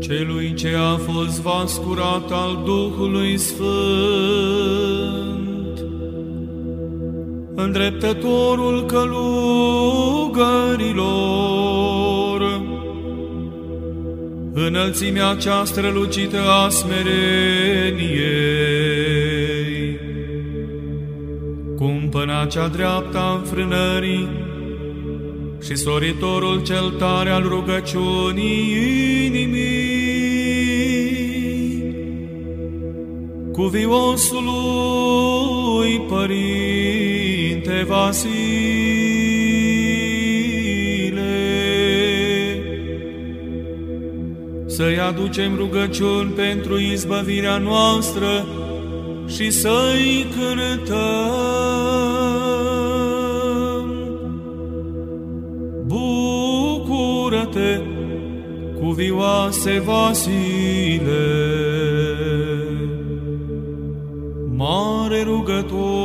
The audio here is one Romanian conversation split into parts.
celui ce a fost vas curat al Duhului Sfânt, îndreptătorul călugărilor, înălțimea cea strălucită a smereniei, cumpăna cea dreaptă a înfrânării și soritorul cel tare al rugăciunii inimii, cuviosului Părinte Vasile. Să-i aducem rugăciuni pentru izbăvirea noastră și să-i cântăm. Bucură-te, cuvioase Vasile! Mare rugător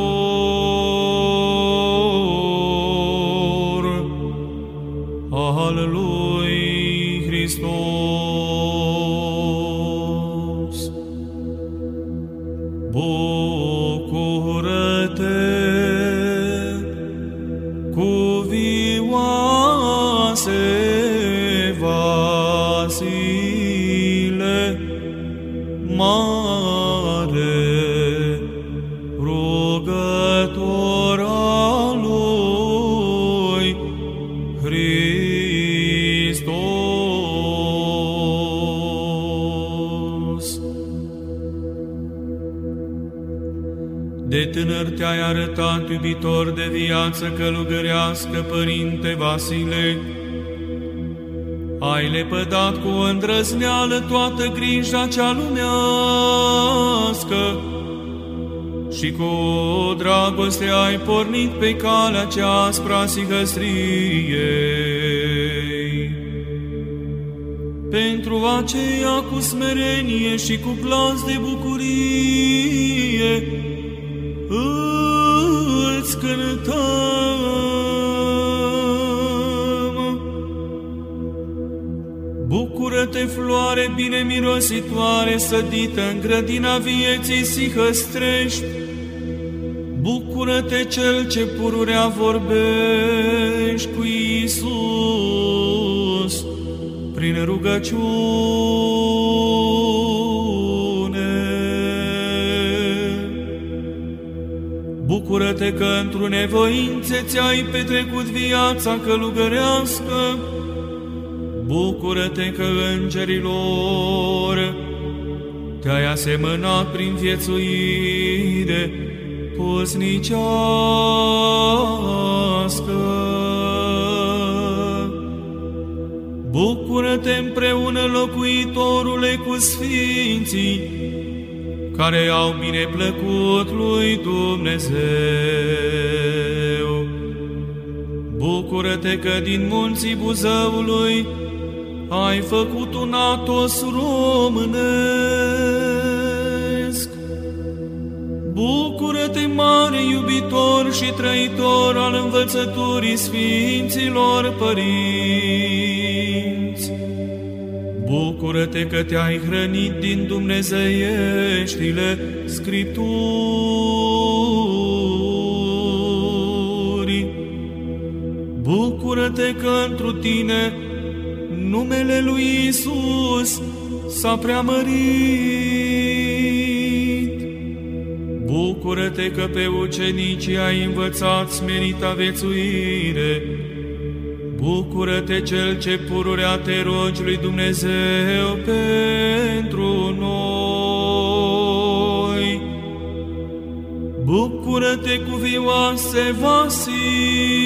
arătat, iubitor de viață călugărească, Părinte Vasile, ai lepădat cu îndrăzneală toată grija cea lumească și cu dragoste ai pornit pe calea cea aspra sihăstriei. Pentru aceea cu smerenie și cu glas de bucurie îți cântăm. Bucură-te, floare bine mirositoare, sădită în grădina vieții sihăstrești, Bucură-te cel ce pururea vorbești cu Iisus prin rugăciune. Bucură-te că într-o nevoințe ți-ai petrecut viața călugărească. Bucură-te că îngerilor te-ai asemănat prin viețuire pusnicească. Bucură-te împreună, locuitorule, cu sfinții, care au bine plăcut lui Dumnezeu. Bucură-te că din munții Buzăului ai făcut un atos românesc. Bucură-te, mare iubitor și trăitor al învățăturii Sfinților Părinți. Bucură-te că te-ai hrănit din dumnezeieștile Scripturi. Bucură-te că întru tine numele lui Isus s-a preamărit. Bucură-te că pe ucenicii ai învățat smerita vețuire. Bucură-te cel ce pururea te rogi lui Dumnezeu pentru noi. Bucură-te cuvioase Vasile,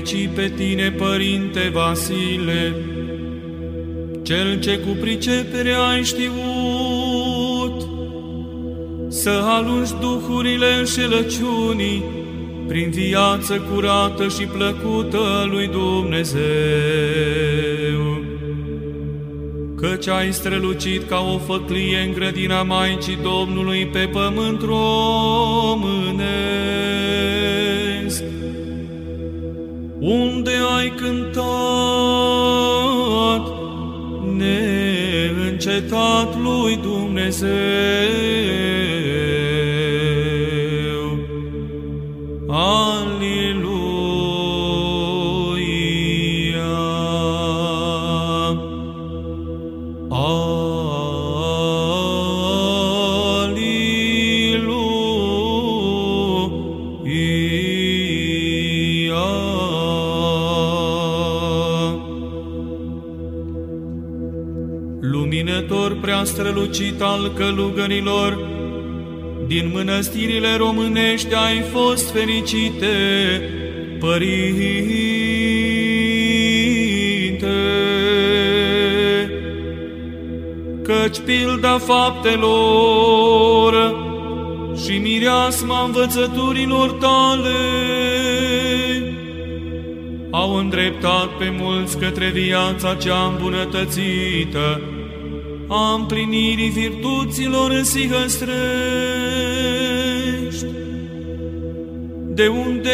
va ferici pe tine, Părinte Vasile, cel ce cu pricepere ai știut, să alungi duhurile înșelăciunii prin viață curată și plăcută lui Dumnezeu. Căci ai strălucit ca o făclie în grădina Maicii Domnului pe pământ românesc, ai cântat neîncetat lui Dumnezeu. Strălucit al călugărilor, din mănăstirile românești ai fost fericite, Părinte. Căci pilda faptelor și mireasma învățăturilor tale au îndreptat pe mulți către viața cea îmbunătățită, a împlinirii virtuților însihăstrești, de unde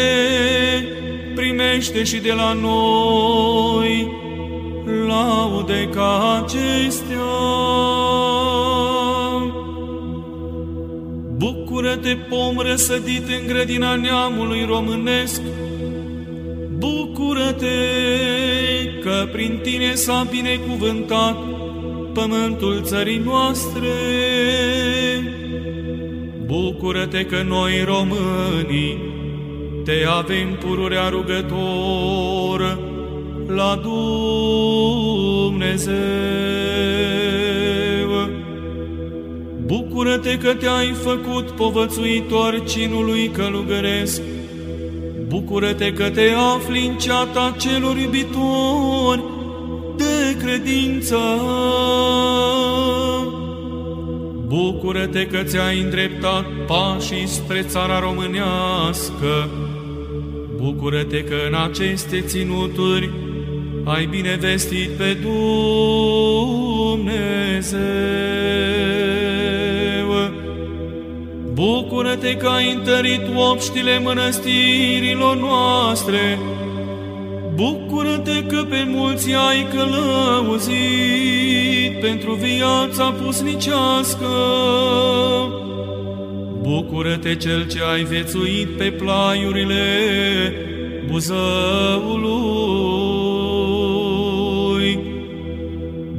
primește și de la noi laude ca acestea. Bucură-te, pom răsădit în grădina neamului românesc, Bucură-te că prin tine s-a binecuvântat pământul țării noastre. Bucură-te că noi românii te avem pururea rugător la Dumnezeu. Bucură-te că te-ai făcut povățuitor cinului călugăresc. Bucură-te că te afli în ceata celor iubitori credință. Bucură-te că ți-ai îndreptat pașii spre țara românească. Bucură-te că în aceste ținuturi ai binevestit pe Dumnezeu. Bucură-te că ai întărit obștile mănăstirilor noastre, Bucură-te că pe mulți ai călăuzit pentru viața pusnicească. Bucură-te cel ce ai vețuit pe plaiurile Buzăului.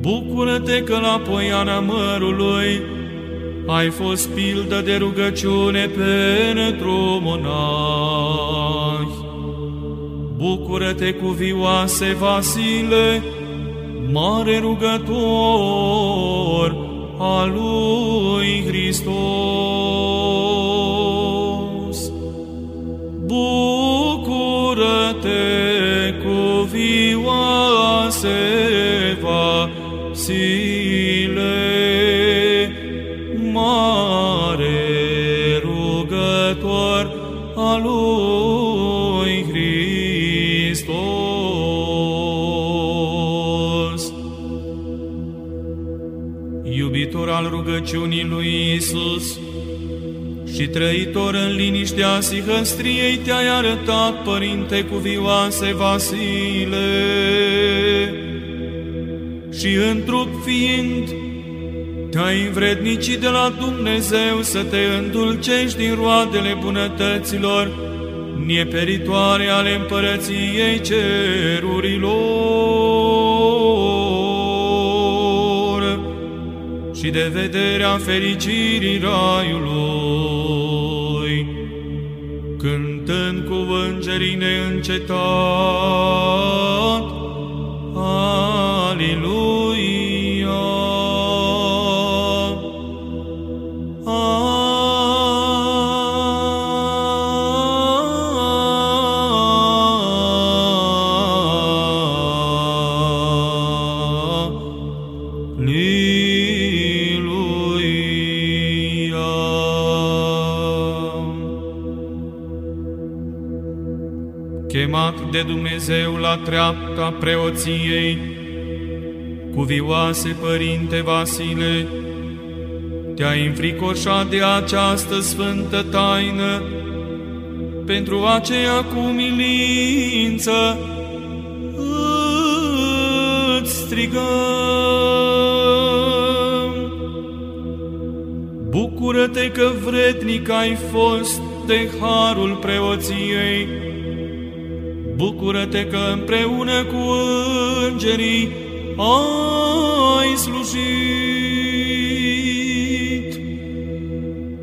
Bucură-te că la poiana mărului ai fost pildă de rugăciune pentru monahi. Bucură-te cu vioase, Vasile, mare rugător al lui Hristos. Bucură-te cu vioase, Vasile, rugăciunii lui Isus. Și trăitor în liniștea sihăstriei te-ai arătat, Părinte cuvioase Vasile, și în trup fiind, te-ai învrednicit de la Dumnezeu să te îndulcești din roadele bunătăților, nieperitoare ale împărăției cerurilor și de vederea fericirii raiului, cântând cu îngerii neîncetat. de la treapta preoției, cuvioase Părinte Vasile, te-ai înfricoșat de această sfântă taină, pentru aceea cu milință îți strigăm. Bucură-te că vrednic ai fost de harul preoției, Bucură-te că împreună cu îngerii ai slujit.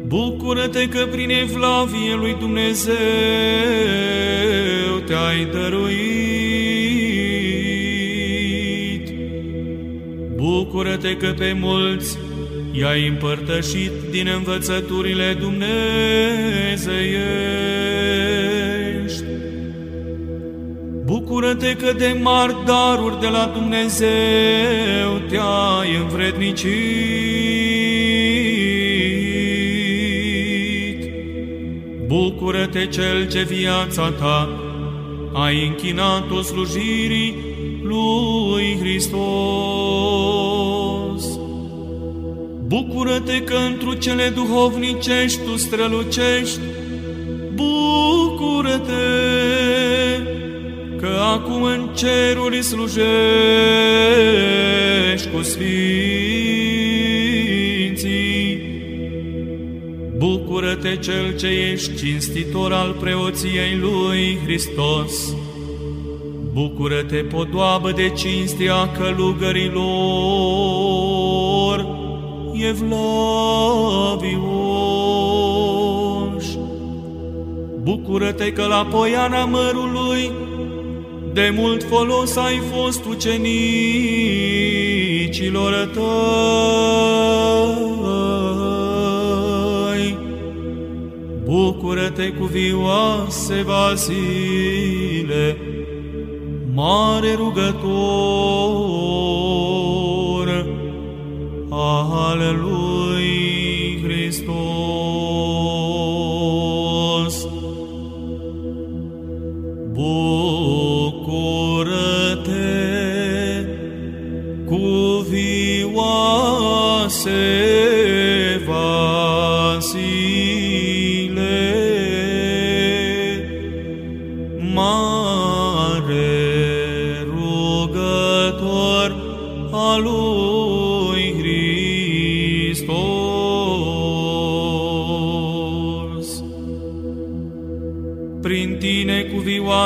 Bucură-te că prin evlavie lui Dumnezeu te-ai dăruit. Bucură-te că pe mulți i-ai împărtășit din învățăturile dumnezeiești. Bucură-te că de mari daruri de la Dumnezeu te-ai învrednicit. Bucură-te cel ce viața ta ai închinat-o slujirii lui Hristos. Bucură-te că întru cele duhovnicești tu strălucești. Acum în ceruri slujești cu sfinții. Bucură-te cel ce ești cinstitor al preoției lui Hristos. Bucură-te, podoabă de cinstea călugărilor, Evlavioș. Bucură-te că la poiana mărului de mult folos ai fost ucenicilor tăi. Bucură-te cu vioase Vasile, mare rugător al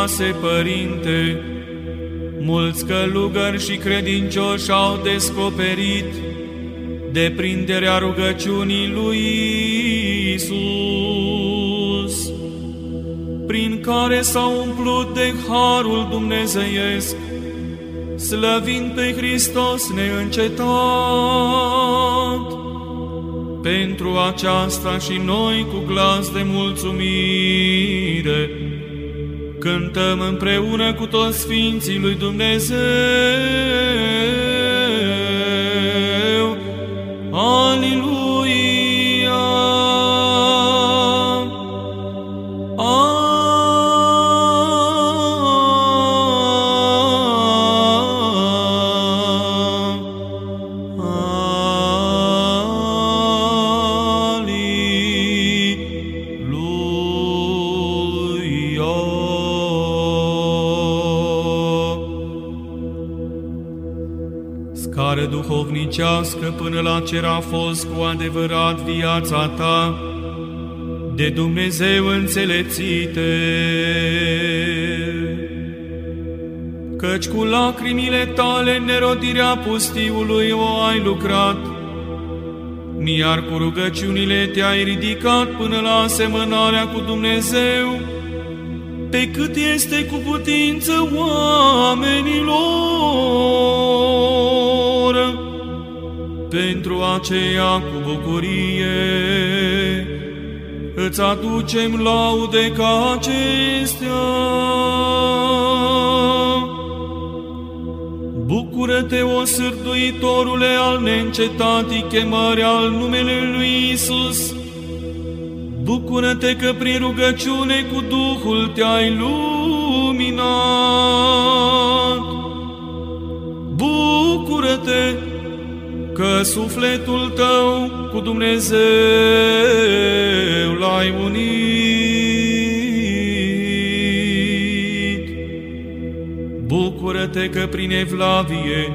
cuvioase Părinte, mulți călugări și credincioși au descoperit deprinderea rugăciunii lui Isus, prin care s-au umplut de harul dumnezeiesc, slăvind pe Hristos neîncetat. Pentru aceasta și noi cu glas de mulțumire cântăm împreună cu toți Sfinții lui Dumnezeu duhovnicească până la cer a fost cu adevărat viața ta, de Dumnezeu înțelepțite. Căci cu lacrimile tale nerodirea pustiului o ai lucrat, iar cu rugăciunile te-ai ridicat până la asemănarea cu Dumnezeu, pe cât este cu putință oamenilor. Pentru aceea cu bucurie îți aducem laude ca acestea. Bucură-te, o sârduitorule al neîncetatii chemări al numele lui Isus. Bucură-te că prin rugăciune cu Duhul te-ai luminat. Bucură-te că sufletul tău cu Dumnezeu l-ai unit. Bucură-te că prin evlavie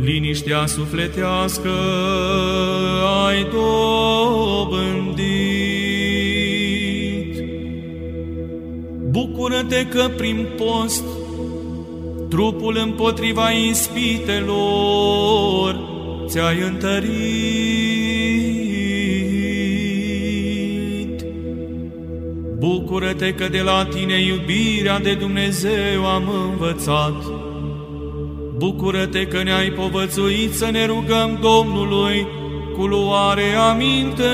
liniștea sufletească ai dobândit. Bucură-te că prin post trupul împotriva ispitelor ți-ai întărit. Bucură-te că de la tine iubirea de Dumnezeu am învățat. Bucură-te că ne-ai povățuit să ne rugăm Domnului cu luare aminte.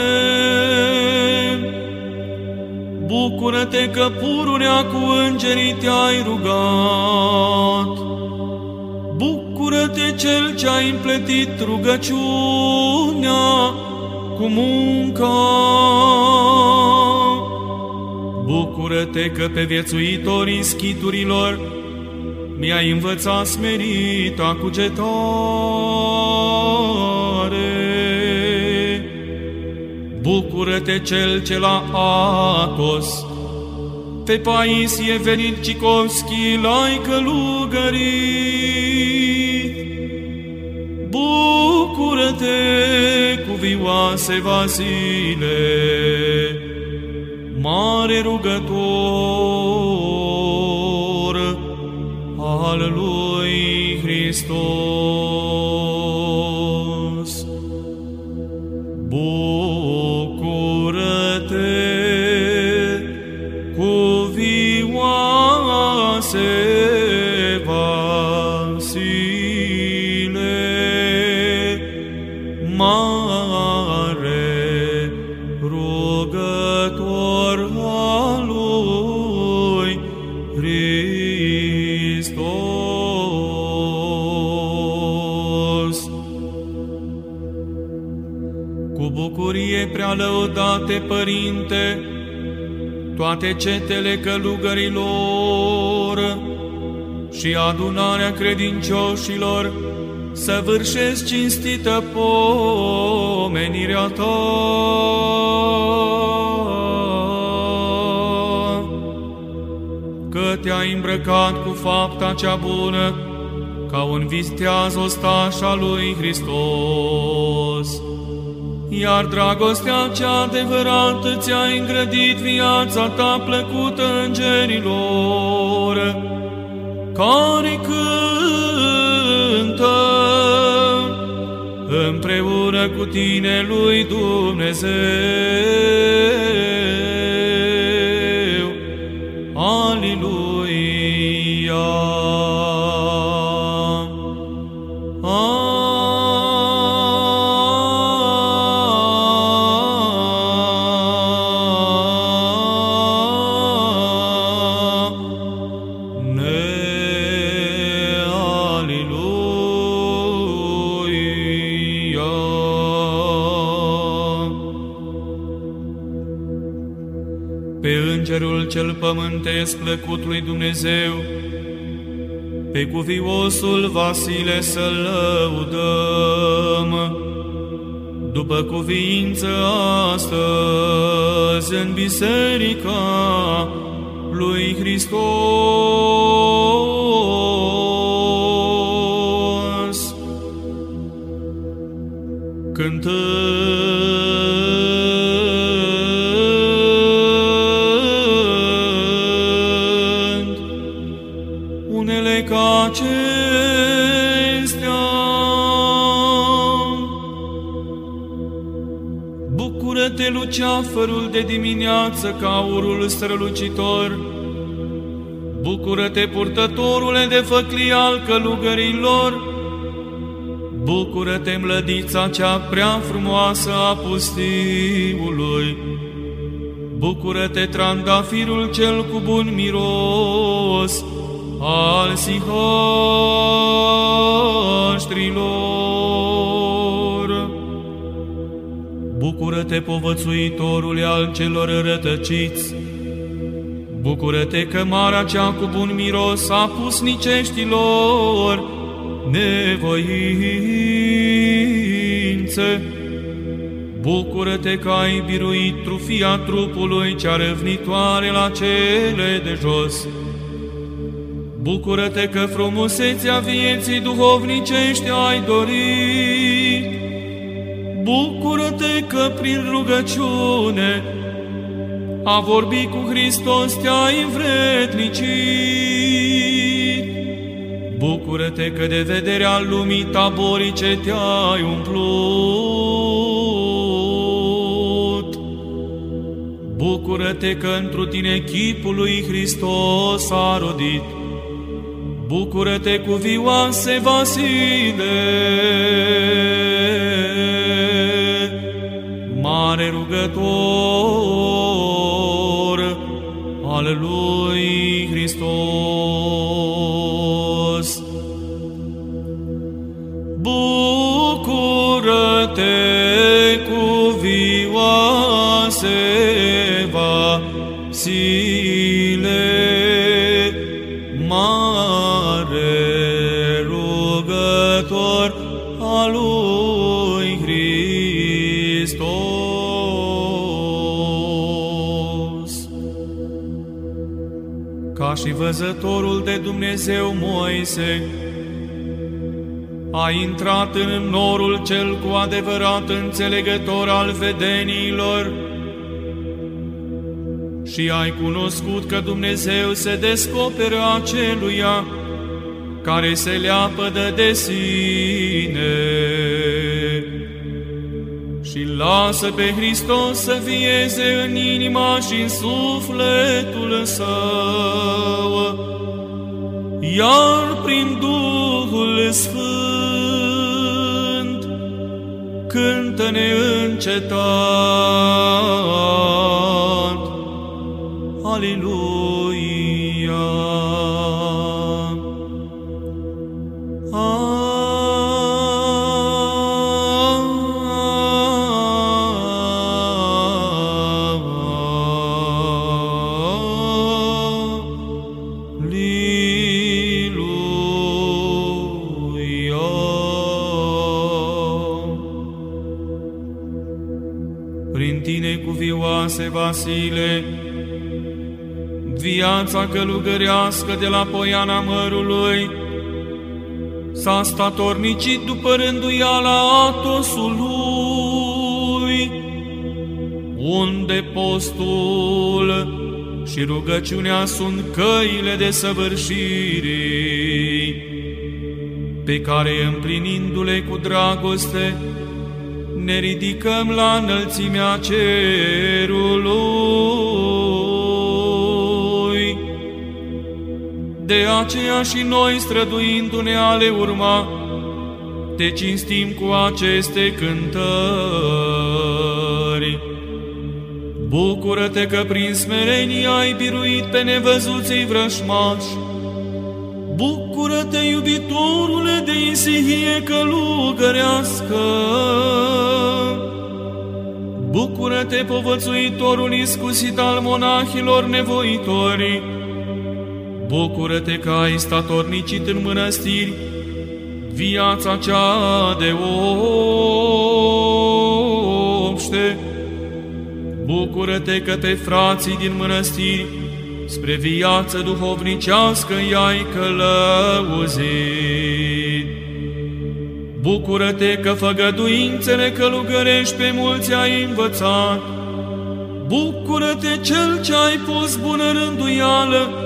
Bucură-te că pururea cu îngerii te-ai rugat. Bucură-te cel ce a împletit rugăciunea cu munca. Bucură-te că pe viețuitorii schiturilor mi-ai învățat smerita cugetare. Bucură-te cel ce la Atos, pe Paisie venit Cikovski l-ai călugărit. Bucură-te, cuvioase Vasile, mare rugător al lui Hristos. Mare rugător al lui Hristos. Cu bucurie prea lăudate, Părinte, toate cetele călugărilor și adunarea credincioșilor să vârșesc cinstită pomenirea ta. Că te-ai îmbrăcat cu fapta cea bună, ca un visteaz ostaș al lui Hristos. Iar dragostea cea adevărată ți-a îngrădit viața ta plăcută îngerilor, care cântă împreună cu tine lui Dumnezeu. Pământesc plăcut lui Dumnezeu, pe cuviosul Vasile să lăudăm, după cuvință astăzi în biserica lui Hristos. Cântând Bucură-te, luceafărul de dimineață, ca aurul strălucitor, Bucură-te, purtătorule de făclii al călugărilor! Bucură-te, mlădița cea prea frumoasă a pustiului! Bucură-te, trandafirul cel cu bun miros al sihoștrilor! Bucură-te, povățuitorule al celor rătăciți! Bucură-te că marea cea cu bun miros a pus niceștilor nevoințe. Bucură-te că ai biruit trufia trupului cea răvnitoare la cele de jos. Bucură-te că frumusețea vieții duhovnicești ai dorit. Bucură-te că prin rugăciune a vorbi cu Hristos te-ai învrednicit. Bucură-te că de vederea lumii taborice te-ai umplut. Bucură-te că întru tine chipul lui Hristos a rodit. Bucură-te cu vioase Vasile, mare rugător al lui Hristos. Văzătorul de Dumnezeu Moise, a intrat în norul cel cu adevărat înțelegător al vedenilor și ai cunoscut că Dumnezeu se descoperă aceluia care se leapădă de sine și lasă pe Hristos să vieze în inima și în sufletul său, iar prin Duhul Sfânt cântă neîncetat. Viața călugărească de la Poiana Mărului s-a statornicit după rânduiala Atosului, unde postul și rugăciunea sunt căile de săvârșire, pe care împlinindu-le cu dragoste, ne ridicăm la înălțimea cerului. De aceea și noi, străduindu-ne ale urma, te cinstim cu aceste cântări. Bucură-te că prin smerenie ai biruit pe nevăzuții vrășmași. Bucură-te, iubitorule de isihie călugărească! Bucură-te, povățuitorul iscusit al monahilor nevoitori! Bucură-te că ai statornicit în mănăstiri viața cea de obște. Bucură-te că pe frații din mănăstiri spre viață duhovnicească i-ai călăuzit. Bucură-te că făgăduințele călugărești pe mulți ai învățat. Bucură-te cel ce ai pus bună rânduială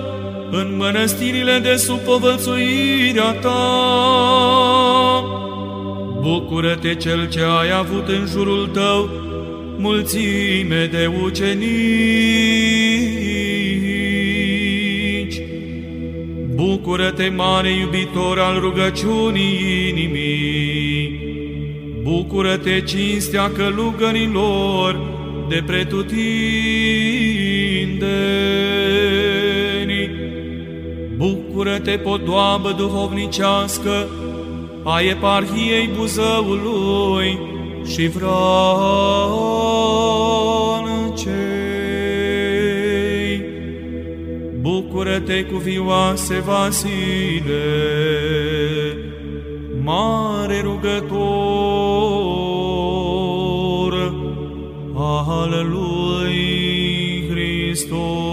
în mănăstirile de sub povățuirea ta. Bucură-te cel ce ai avut în jurul tău mulțime de ucenici. Bucură-te, mare iubitor al rugăciunii inimii! Bucură-te, cinstea călugărilor de pretutindeni! Bucură-te, podoabă duhovnicească a eparhiei Buzăului și vrancei! Bucură-te, cuvioase Vasile, mare rugător al lui Hristos.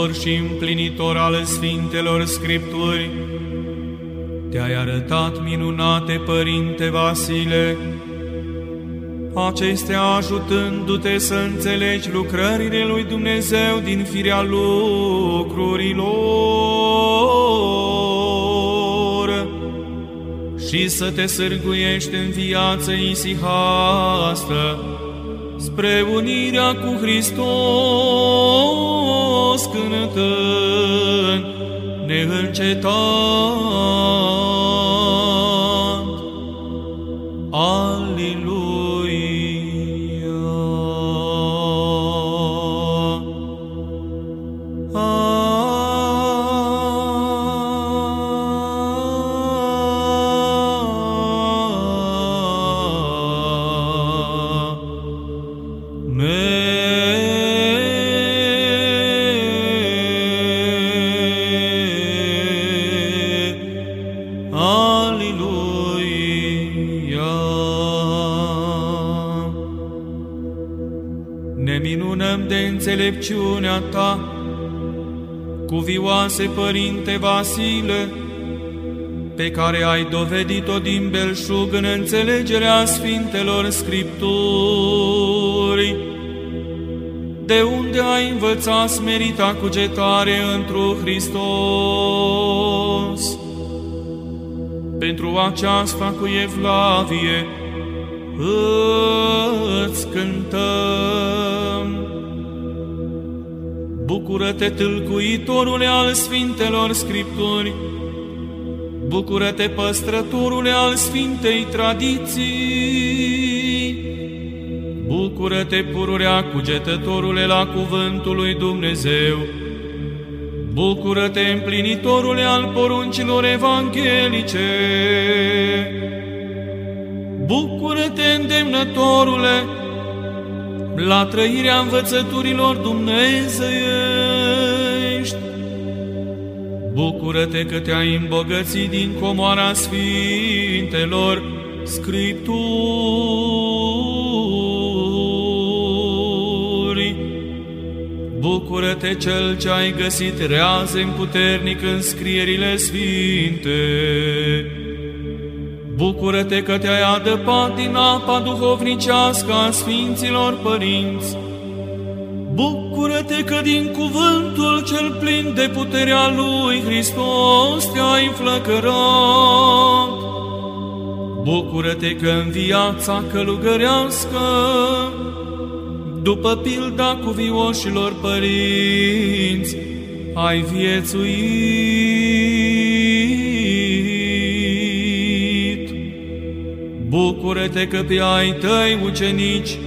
Cunoscător și împlinitor al Sfintelor Scripturi, te-ai arătat minunate, Părinte Vasile, acestea ajutându-te să înțelegi lucrările lui Dumnezeu din firea lucrurilor și să te sârguiești în viață isihastă spre unirea cu Hristos cântând neîncetat. Aleluia! Ne minunăm de înțelepciunea ta, cuvioase Părinte Vasile, pe care ai dovedit-o din belșug în înțelegerea Sfintelor Scripturi, de unde ai învățat smerita cugetare întru Hristos. Pentru aceasta cu evlavie îți cântăm. Bucură-te, tâlcuitorule al Sfintelor Scripturi, Bucură-te, păstrătorule al Sfintei Tradiții! Bucură-te, pururea cugetătorule la cuvântul lui Dumnezeu! Bucură-te, împlinitorule al poruncilor evanghelice! Bucură-te, îndemnătorule, la trăirea învățăturilor dumnezeiești! Bucură-te că te-ai îmbogățit din comoara Sfintelor Scripturi. Bucură-te cel ce ai găsit reazem puternic în scrierile sfinte. Bucură-te că te-ai adăpat din apa duhovnicească a Sfinților Părinți. Bucură-te că din cuvântul cel plin de puterea lui Hristos te-ai înflăcărat. Bucură-te că în viața călugărească, după pilda cuvioșilor părinți, ai viețuit. Bucură-te că pe ai tăi ucenici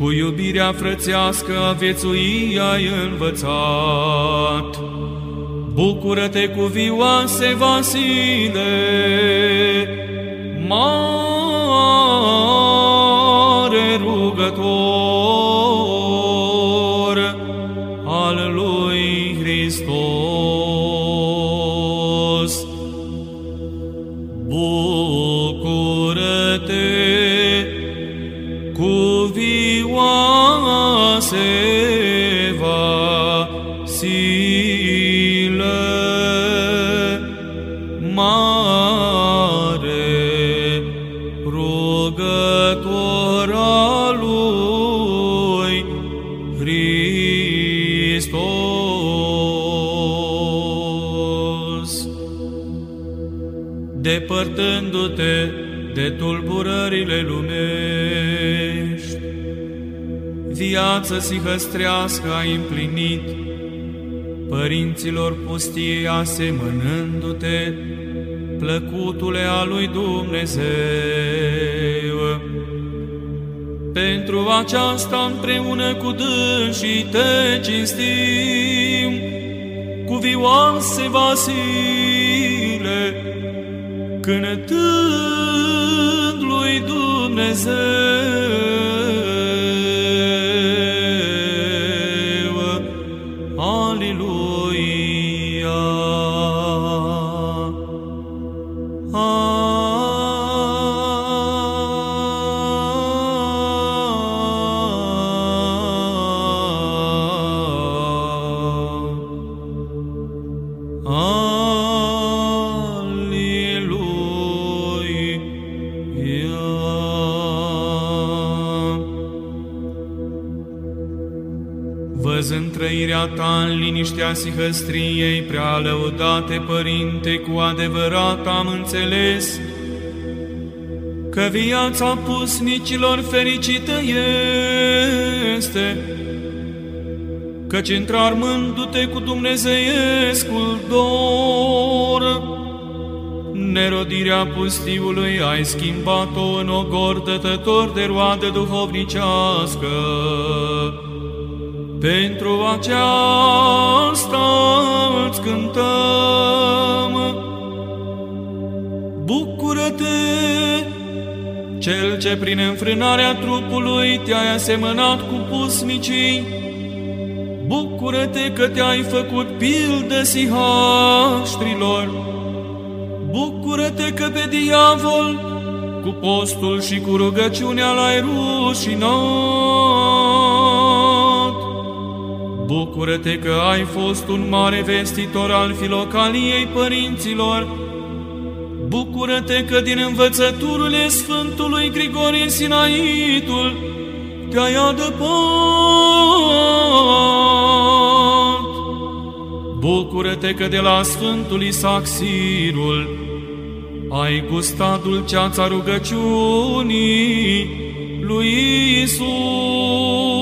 cu iubirea frățească a viețui ai învățat. Bucură-te cu vioase Vasile, mare de tulburările lumești, viață sihăstrească ai împlinit, părinților pustiei asemănându-te, plăcutule a lui Dumnezeu. Pentru aceasta împreună cu dânsii te cinstim, cu vioase Vasile, cântând lui Dumnezeu. ta în liniștea sihăstriei, prea lăudate, Părinte, cu adevărat am înțeles că viața pusnicilor fericită este, căci întrarmându-te cu dumnezeiescul dor, nerodirea pustiului ai schimbat-o în ogor dătător de roadă duhovnicească, pentru aceasta îți cântăm. Bucură-te, cel ce prin înfrânarea trupului te-ai asemănat cu pusnicii, Bucură-te că te-ai făcut pildă sihaștrilor, Bucură-te că pe diavol, cu postul și cu rugăciunea l-ai rușinat. Bucură-te că ai fost un mare vestitor al filocaliei părinților. Bucură-te că din învățăturile Sfântului Grigorie Sinaitul te-ai adăpat. Bucură-te că de la Sfântul Isaac Sirul ai gustat dulceața rugăciunii lui Isus.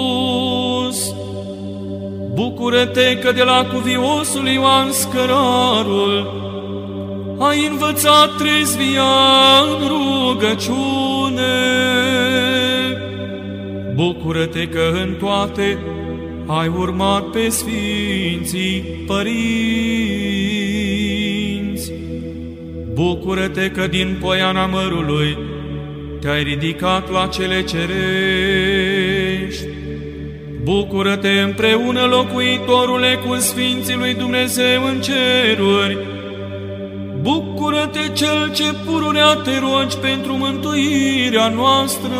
Bucură-te că de la cuviosul Ioan Scărarul ai învățat trezvia în rugăciune. Bucură-te că în toate ai urmat pe Sfinții Părinți. Bucură-te că din poiana mărului te-ai ridicat la cele cerești. Bucură-te împreună, locuitorule, cu Sfinții lui Dumnezeu în ceruri. Bucură-te, Cel ce pururea te rogi pentru mântuirea noastră.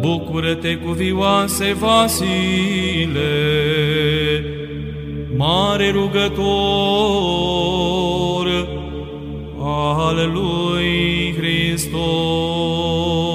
Bucură-te, cuvioase Vasile, mare rugător al lui Hristos.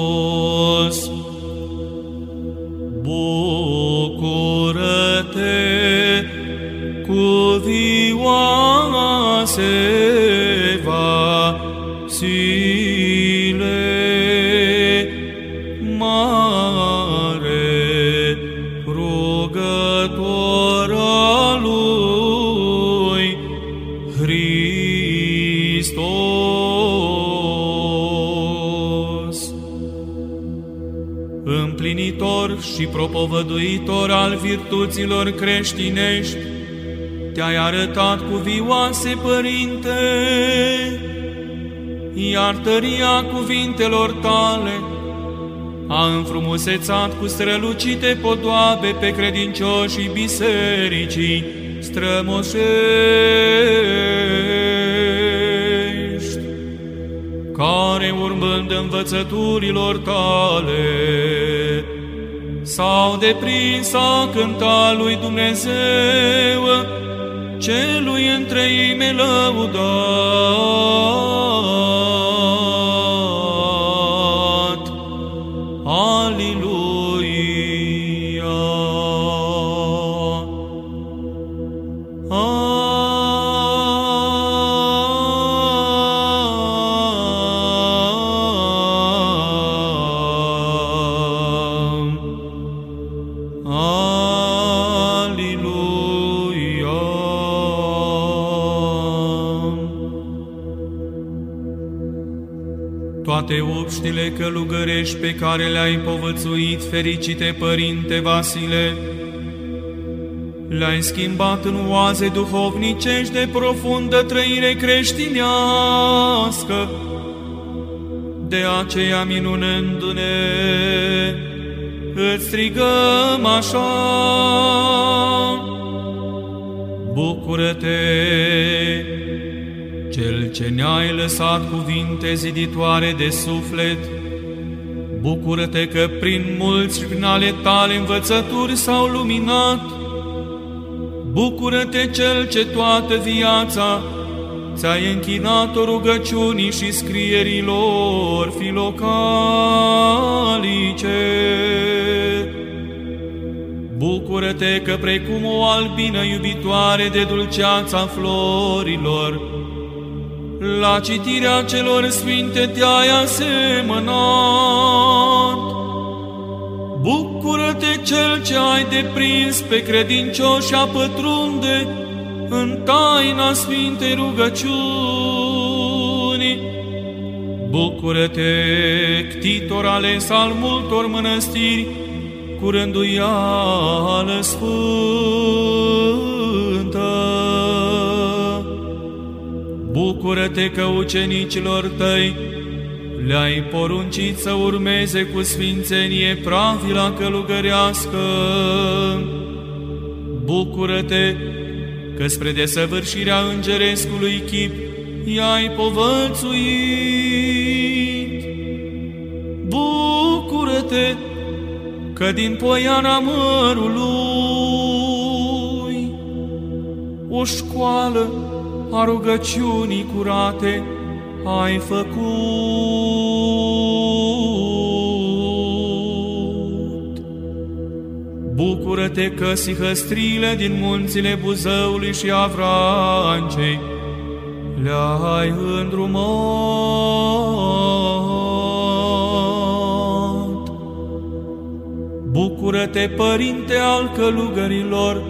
Și propovăduitor al virtuților creștinești, te-ai arătat cu vioase, Părinte, iar tăria cuvintelor tale a înfrumusețat cu strălucite podoabe pe credincioșii bisericii strămoșești, care urmând învățăturilor tale, s-au deprins a cânta lui Dumnezeu, celui întreime lăudat. Aliluia! Obștile călugărești pe care le-ai povățuit, fericite Părinte Vasile, le-ai schimbat în oaze duhovnicești de profundă trăire creștinească. De aceea, minunându-ne, îți strigăm așa, Bucură-te, cel ce ne-ai lăsat cuvinte ziditoare de suflet, bucură-te că prin mulți prin ale tale învățături s-au luminat, bucură-te cel ce toată viața ți-ai închinat-o rugăciunii și scrierilor filocalice. Bucură-te că precum o albină iubitoare de dulceața florilor, la citirea celor sfinte te-ai asemănat. Bucură-te cel ce ai deprins pe credincioși a pătrunde în taina sfintei rugăciuni. Bucură-te, ctitor ales al multor mănăstiri, cu rânduială sfântă. Bucură-te că ucenicilor tăi le-ai poruncit să urmeze cu sfințenie pravila călugărească. Bucură-te că spre desăvârșirea îngerescului chip i-ai povățuit. Bucură-te că din poiana mărului o școală a rugăciunii curate ai făcut. Bucură-te că sihăstrile din munțile Buzăului și Avrancei le-ai îndrumat. Bucură-te, Părinte al călugărilor,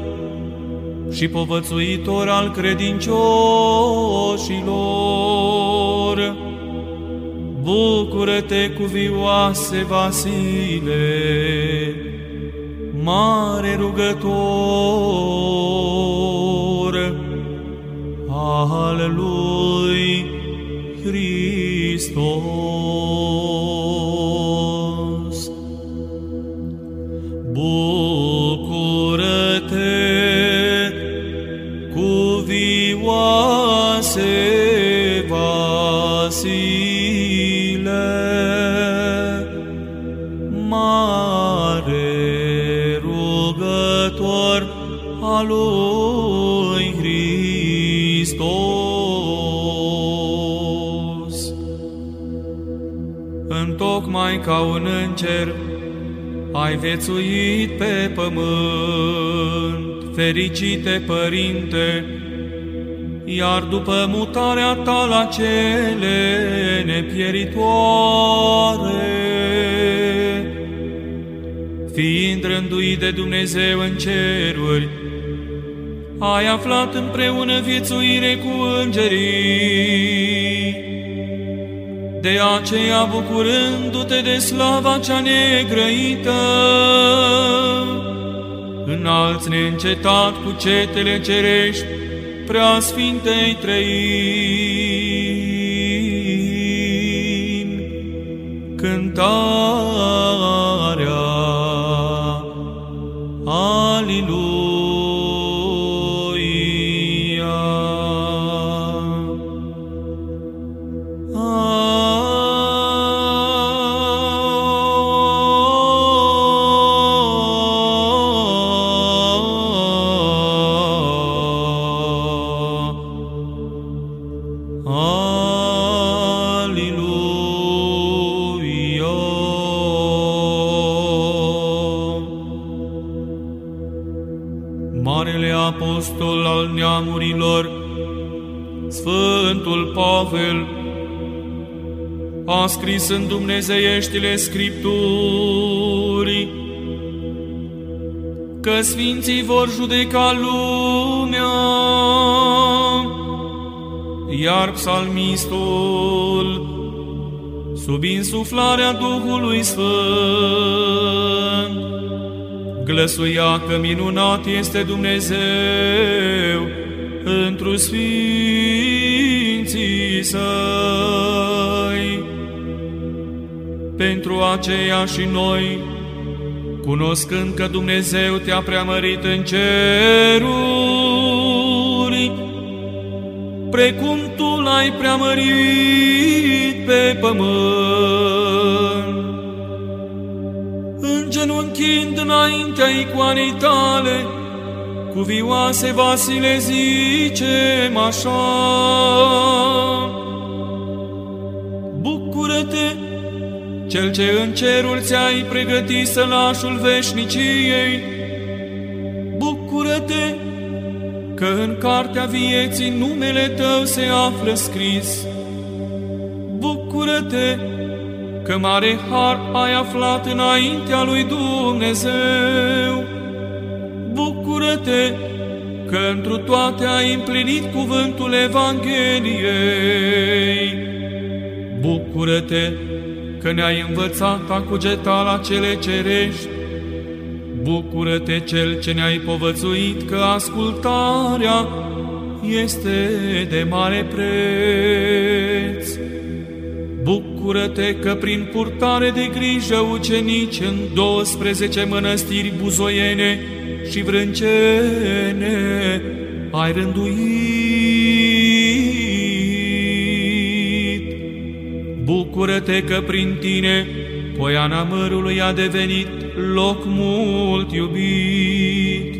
și povățuitor al credincioșilor. Bucură-te, cuvioase Vasile, mare rugător al lui Hristos. Întocmai ca un încer, ai vețuit pe pământ, fericite Părinte, iar după mutarea ta la cele nepieritoare, fiind rânduit de Dumnezeu în ceruri, ai aflat împreună viețuire cu îngerii. De aceea, bucurându-te de slava cea negrăită, înalți neîncetat cu cetele cerești, prea Sfintei Trăim, cântarea Pavel a scris în Dumnezeieștile Scripturii, că sfinții vor judeca lumea, iar psalmistul, sub insuflarea Duhului Sfânt, glăsuia că minunat este Dumnezeu întru sfinții săi. Pentru aceea și noi, cunoscând că Dumnezeu te-a preamărit în ceruri, precum Tu l-ai preamărit pe pământ. Îngenunchind înaintea icoanei tale, cuvioase Vasile zicem așa, Bucură-te cel ce în cerul ți-ai pregătit sălașul veșniciei, bucură-te că în cartea vieții numele tău se află scris. Bucură-te că mare har ai aflat înaintea lui Dumnezeu. Bucură-te că întru toate ai împlinit cuvântul Evangheliei. Bucură-te că ne-ai învățat a cugeta la cele cerești. Bucură-te cel ce ne-ai povățuit că ascultarea este de mare preț. Bucură-te că prin purtare de grijă ucenici în 12 mănăstiri buzoiene și vrâncene ai rânduit Bucură-te că prin tine poiana mărului a devenit loc mult iubit.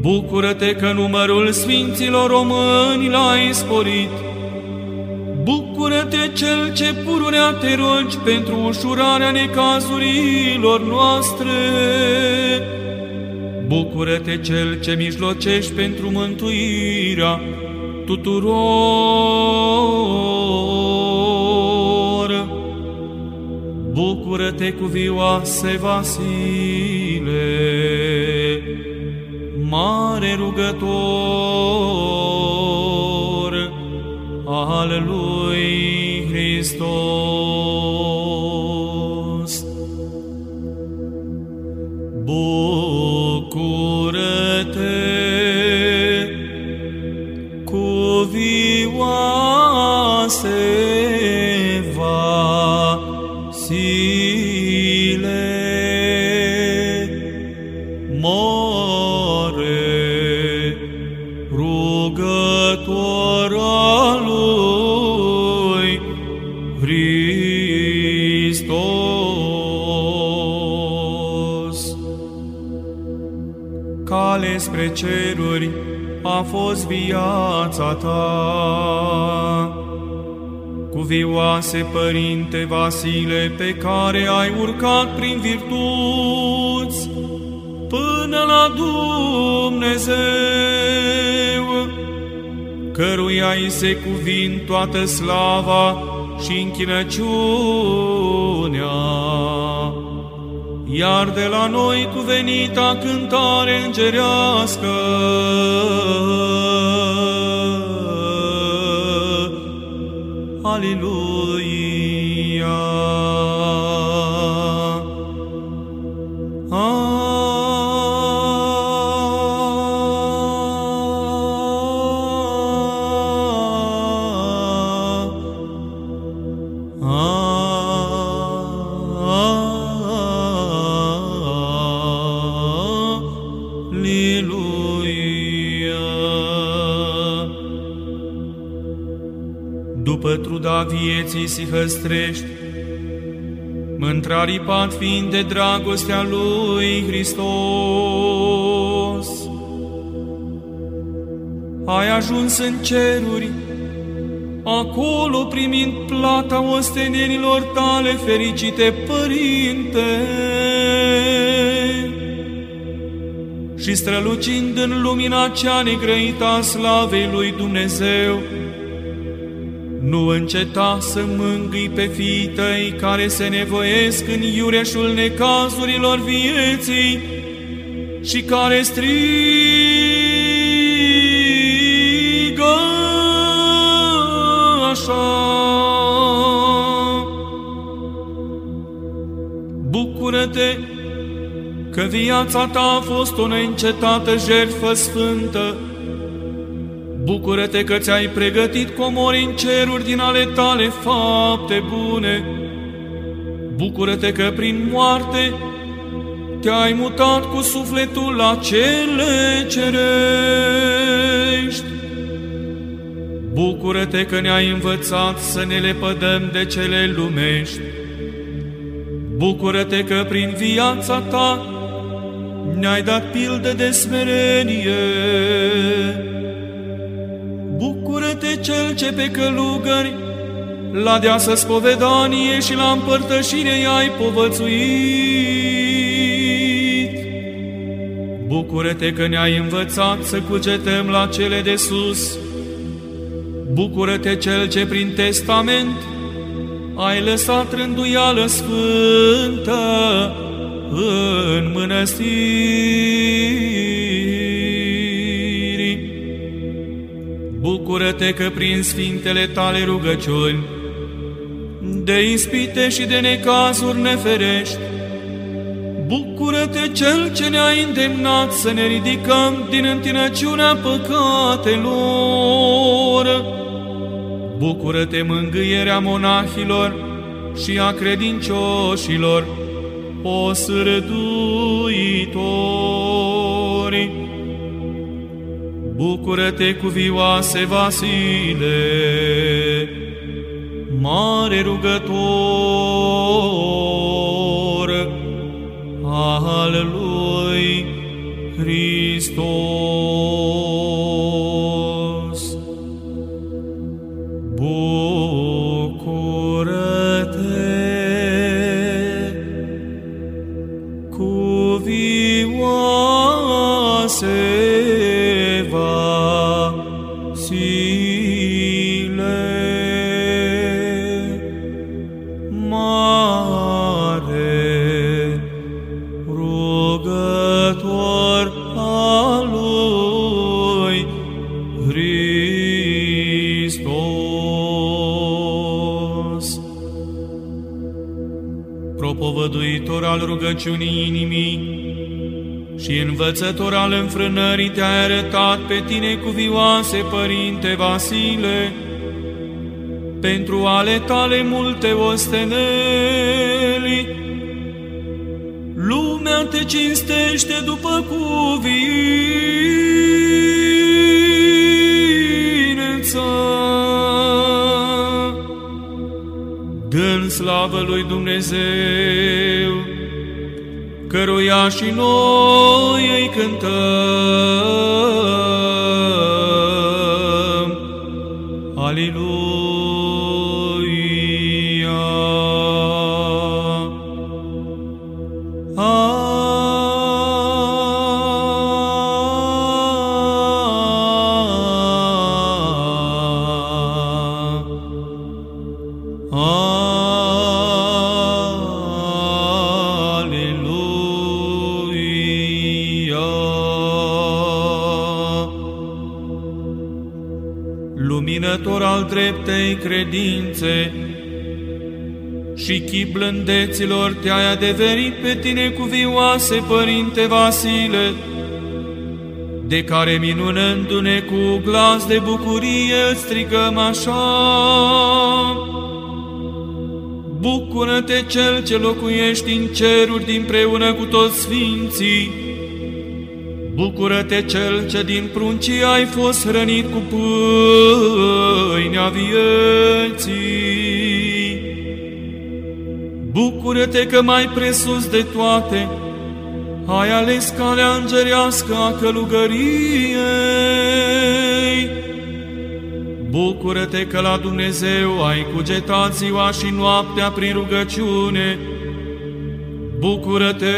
Bucură-te că numărul Sfinților români l-ai sporit. Bucură-te cel ce pururea te rogi pentru ușurarea necazurilor noastre. Bucură-te cel ce mijlocești pentru mântuirea tuturor. Bucură-te cu vioase Vasile, mare rugător al lui fost viața ta. Cuvioase Părinte Vasile, pe care ai urcat prin virtuți până la Dumnezeu, căruia îi se cuvin toată slava și închinăciunea iar de la noi cu venita cântare îngerească. Vieții si hăstrești, mântraripat fiind de dragostea lui Hristos. Ai ajuns în ceruri, acolo primind plata ostenerilor tale, fericite Părinte, și strălucind în lumina cea negrăită a slavei lui Dumnezeu, nu înceta să mângâi pe fiii tăi care se nevoiesc în iureșul necazurilor vieții, și care strigă așa. Bucură-te că viața ta a fost o neîncetată jertfă sfântă. Bucură-te că ți-ai pregătit comori în ceruri din ale tale fapte bune. Bucură-te că prin moarte te-ai mutat cu sufletul la cele cerești. Bucură-te că ne-ai învățat să ne lepădăm de cele lumești. Bucură-te că prin viața ta ne-ai dat pildă de smerenie. Bucură-te cel ce pe călugări la deasă spovedanie și la împărtășire i-ai povățuit. Bucură-te că ne-ai învățat să cugetăm la cele de sus. Bucură-te cel ce prin testament ai lăsat rânduială sfântă în mănăstiri. Bucură-te că prin sfintele tale rugăciuni, de ispite și de necazuri ne ferești. Bucură-te cel ce ne-a îndemnat să ne ridicăm din întinăciunea păcatelor. Bucură-te mângâierea monahilor și a credincioșilor, o sărăduitori. Bucură-te cu vioase Vasile, mare rugător al lui Hristos. Rugăciunii inimii și învățător al înfrânării te-ai arătat pe tine cuvioase, Părinte Vasile, pentru ale tale multe osteneli. Lumea te cinstește după cuvință. Dând slavă lui Dumnezeu, căruia și noi îi cântăm. Al dreptei credințe și chip blândeților te-ai adeverit pe tine cu vioase, Părinte Vasile, de care minunându-ne cu glas de bucurie îți strigăm așa. Bucură-te cel ce locuiești în ceruri dinpreună cu toți sfinții. Bucură-te cel ce din pruncii ai fost hrănit cu pâinea vieții. Bucură-te că mai presus de toate ai ales calea îngerească a călugăriei. Bucură-te că la Dumnezeu ai cugetat ziua și noaptea prin rugăciune. Bucură-te,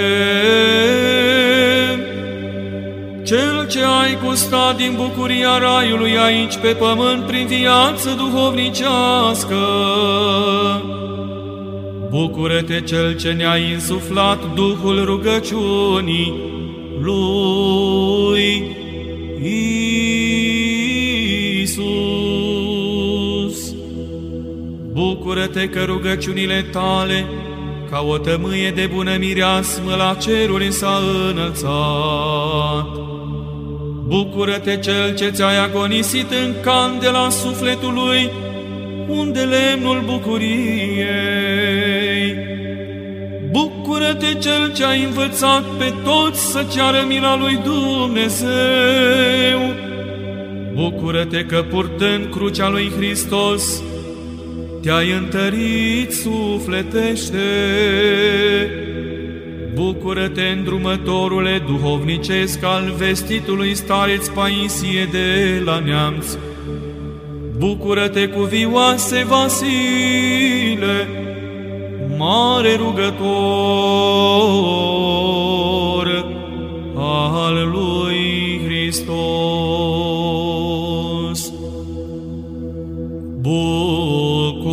cel ce ai gustat din bucuria raiului aici pe pământ prin viață duhovnicească. Bucură-te, cel ce ne-ai insuflat Duhul rugăciunii, lui Isus. Bucură-te că rugăciunile tale, ca o tămâie de bună mireasmă la ceruri s-a înălțat. Bucură-te cel ce ți-ai agonisit în candela sufletului, unde lemnul bucuriei. Bucură-te cel ce a învățat pe toți să ceară mila lui Dumnezeu. Bucură-te că purtând crucea lui Hristos, te-ai întărit sufletește. Bucură-te, îndrumătorule duhovnicesc al vestitului stareț Paisie de la neamț. Bucură-te cu vioase Vasile, mare rugător al lui Hristos. Bucură-te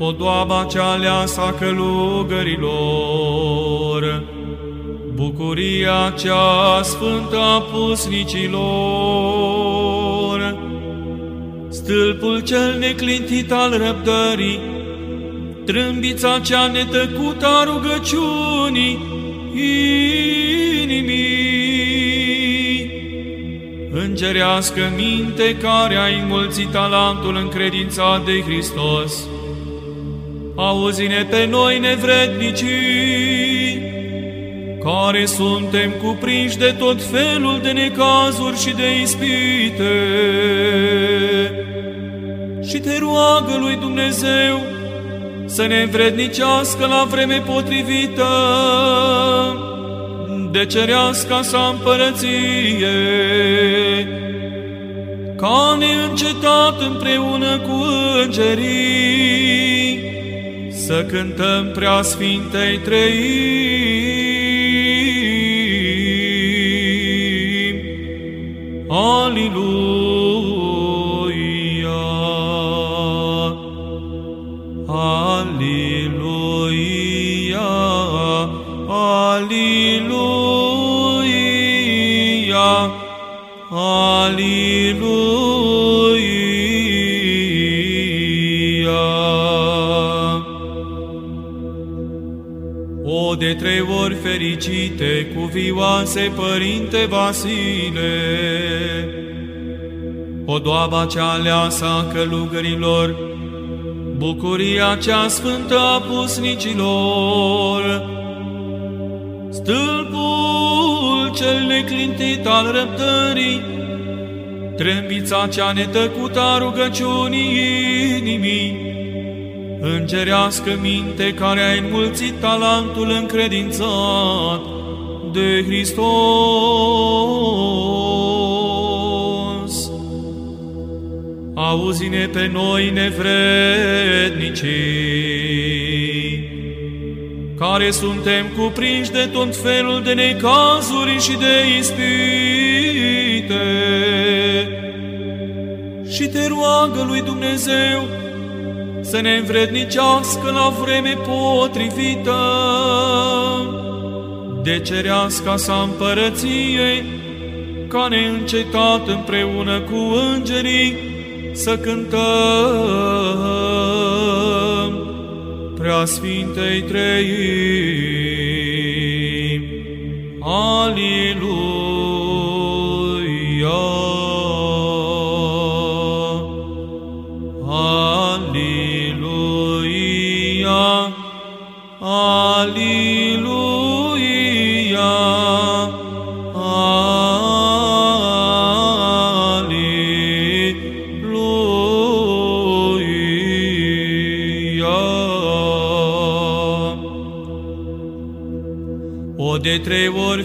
podoaba cea aleasă a călugărilor, bucuria cea sfântă a pusnicilor, stâlpul cel neclintit al răbdării, trâmbița cea netăcută a rugăciunii, îngerească minte care a înmulțit talentul încredințat de Hristos. Auzi-ne pe noi nevrednicii, care suntem cuprinși de tot felul de necazuri și de ispite. Și te roagă lui Dumnezeu să ne învrednicească la vreme potrivită de cereasca sa împărăție, ca neîncetat împreună cu îngerii, să cântăm prea Sfintei Trăim. Aliluia! De trei ori fericite, cuvioase Părinte Vasile, podoaba cea aleasă a călugărilor, bucuria cea sfântă a pusnicilor, stâlpul cel neclintit al răbdării, trâmbița cea netăcută a rugăciunii inimii, îngerească minte care a înmulțit talentul încredințat de Hristos. Auzi-ne pe noi nevrednicii, care suntem cuprinși de tot felul de necazuri și de ispite. Și te roagă lui Dumnezeu să ne învrednicească la vreme potrivită de cereasca sa împărăție, ca neîncetat împreună cu îngerii să cântăm Preasfintei Trăim. Aliluia!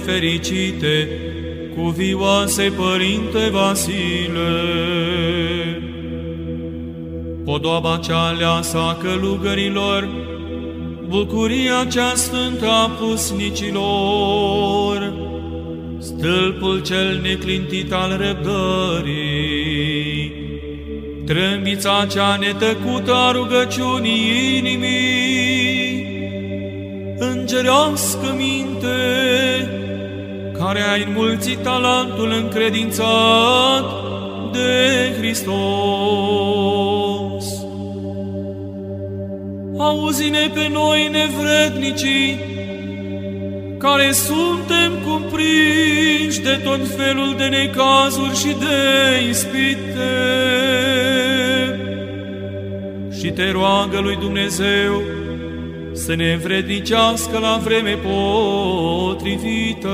Fericite, cuvioase Părinte Vasile. Podoaba cea aleasă a călugărilor, bucuria cea sfântă a pusnicilor, stâlpul cel neclintit al răbdării, trâmbița cea netăcută a rugăciunii inimii, îngerească minte, care a înmulțit talentul încredințat de Hristos. Auzi-ne pe noi nevrednicii, care suntem cuprinși de tot felul de necazuri și de ispite. Și te roagă lui Dumnezeu să ne învrednicească la vreme potrivită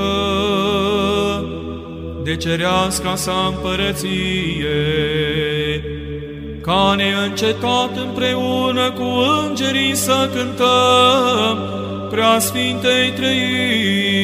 de cereasca sa împărăție, ca neîncetat împreună cu îngerii să cântăm prea Sfintei Trăii.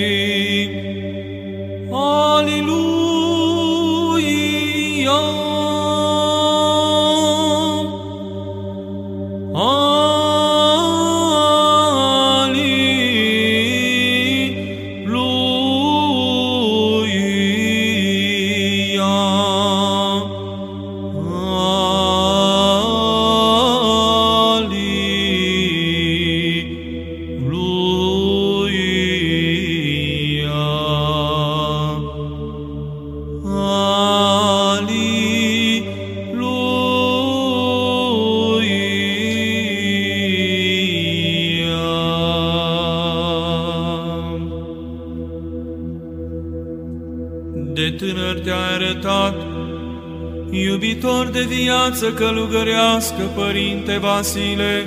Iubitor de viață călugărească, Părinte Vasile,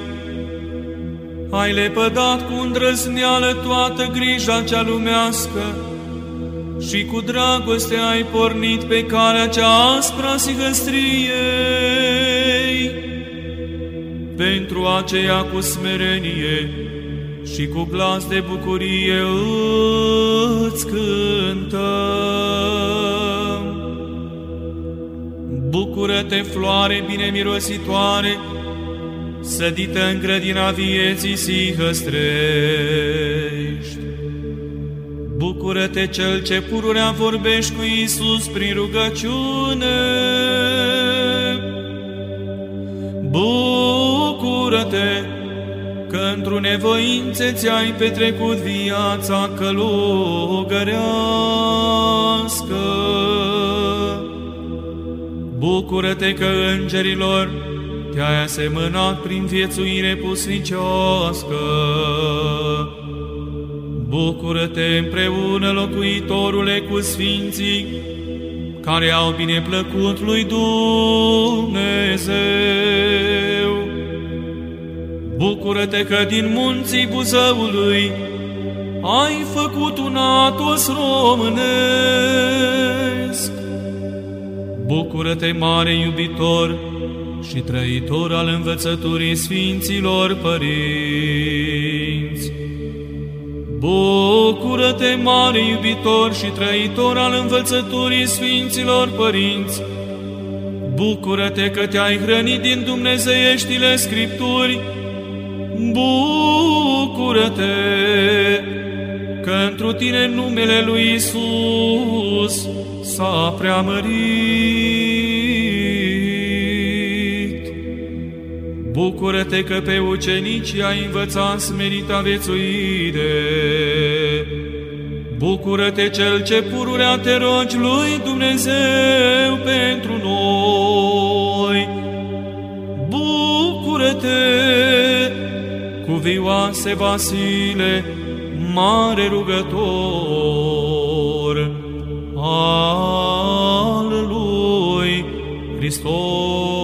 ai lepădat cu îndrăzneală toată grija cea lumească și cu dragoste ai pornit pe calea cea aspră a sihăstriei. Pentru aceea cu smerenie și cu glas de bucurie îți cântăm. Bucură-te, floare bine mirositoare, sădită în grădina vieții si hăstrești. Bucură-te, Cel ce pururea vorbești cu Iisus prin rugăciune. Bucură-te, că într-o nevoințe ți-ai petrecut viața călugărească. Bucură-te că îngerilor te-ai asemănat prin viețuire pusnicioască. Bucură-te împreună, locuitorule, cu sfinții, care au bine plăcut lui Dumnezeu. Bucură-te că din munții Buzăului ai făcut un atos românesc. Bucură-te, mare iubitor și trăitor al învățăturii Sfinților Părinți. Bucură-te, mare iubitor și trăitor al învățăturii Sfinților Părinți. Bucură-te că te-ai hrănit din dumnezeieștile Scripturi. Bucură-te că întru tine numele lui Isus s-a preamărit. Bucură-te că pe ucenicii ai învățat smerita viețuire. Bucură-te cel ce pururea te rogi lui Dumnezeu pentru noi. Bucură-te, cuvioase Vasile, mare rugător al lui Hristos.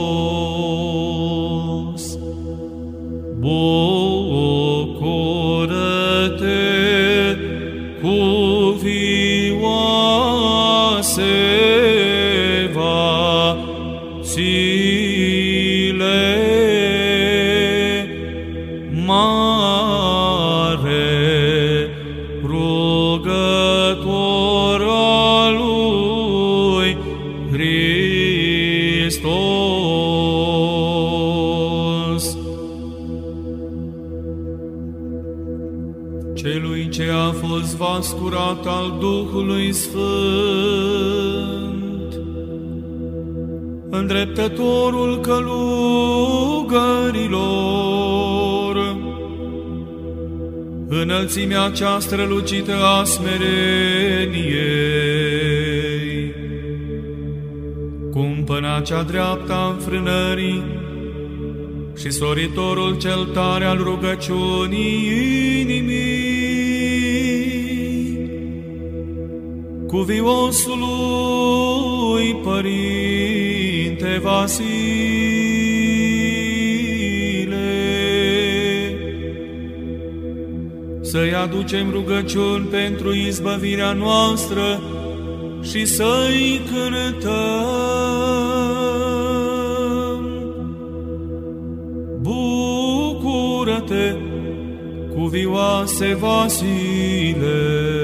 Al Duhului Sfânt. Îndreptătorul călugărilor, înălțimea cea strălucită a smereniei, cumpăna cea dreaptă a înfrânării și soritorul cel tare al rugăciunii cuviosului Părinte Vasile. Să-i aducem rugăciuni pentru izbăvirea noastră și să-i cântăm. Bucură-te, cuvioase Vasile!